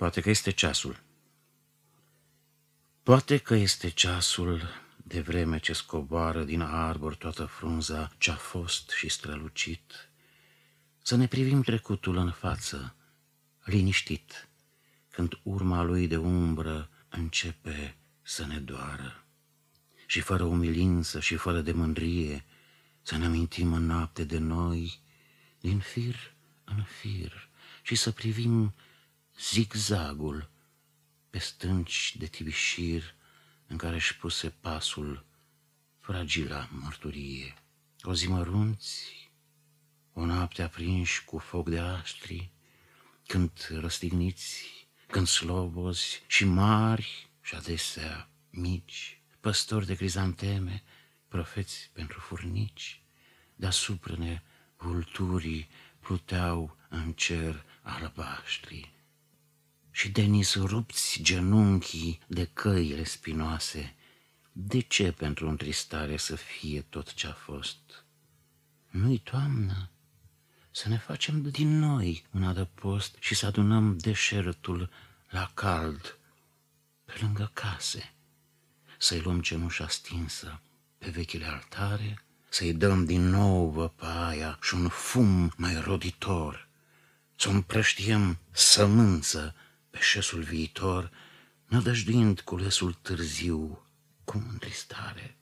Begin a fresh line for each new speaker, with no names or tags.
Poate că este ceasul. Poate că este ceasul de vreme ce scoboară din arbor toată frunza ce-a fost și strălucit, să ne privim trecutul în față, liniștit, când urma lui de umbră începe să ne doară. Și fără umilință și fără de mândrie, să ne amintim în noapte de noi, din fir în fir, și să privim zigzagul pe stânci de tibișir în care își puse pasul fragila mărturie. O zi mărunți, o noapte aprinși cu foc de astri, când răstigniți, când slobozi și mari și adesea mici, păstori de crizanteme, profeți pentru furnici, deasupra ne vulturii pluteau în cer albaștri. Și Denis rupți genunchii de căile spinoase, de ce pentru întristare să fie tot ce-a fost? Nu-i toamnă? Să ne facem din noi un adăpost și să adunăm deșertul la cald pe lângă case, să-i luăm cenușa stinsă pe vechile altare, să-i dăm din nou văpaia și un fum mai roditor, să împrăștiem sămânță pe șesul viitor, nădăjduind culesul târziu cu întristare.